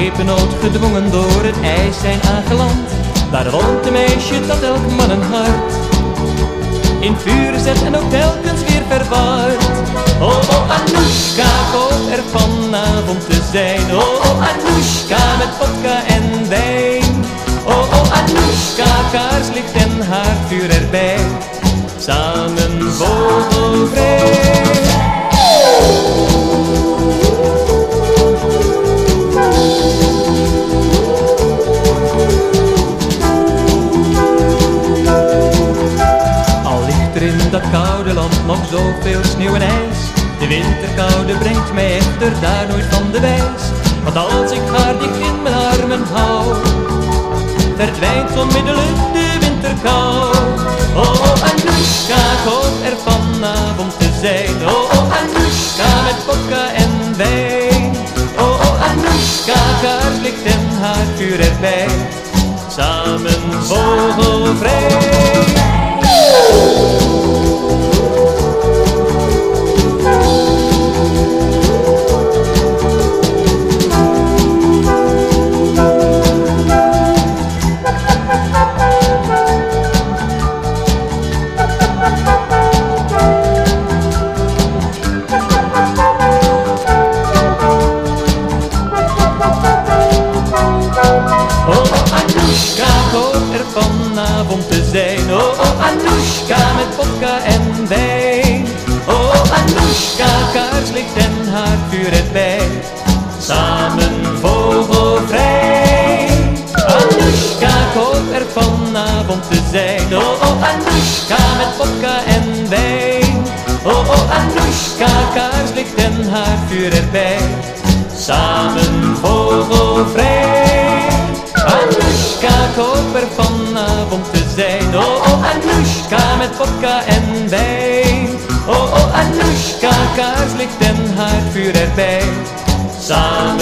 Schepen gedwongen door het ijs zijn aangeland. Daar woont een meisje dat elk man een hart in vuur zet en ook telkens weer verwaart. Oh, oh, Anoushka, ik hoop er vanavond te zijn. Oh, oh, Anoushka, met vodka en wijn. Oh, oh, Anoushka, kaarslicht en haardvuur erbij. Nog zoveel sneeuw en ijs. De winterkoude brengt mij echter daar nooit van de wijs. Want als ik haar dicht in mijn armen hou, verdwijnt onmiddellijk de winterkou. Oh, oh Anoushka, ik hoop er vanavond te zijn. Oh, oh met vodka en wijn. Oh, oh Anoushka, kaarslicht en haar erbij. Samen vogelvrij. Vanavond te zijn. Oh, oh, Anoushka, met vodka en wijn. Oh, oh, Anoushka, kaarslicht en haardvuur erbij. Er vanavond te zijn. Oh, oh, Anoushka, met vodka en wijn. Oh, oh, Anoushka, kaarslicht en haardvuur erbij. Samen vogelvrij. Anoushka, ik hoop er vanavond te zijn. Oh, oh, Anoushka, met vodka en wijn. Oh, oh, Anoushka, kaarslicht en haardvuur erbij. Samen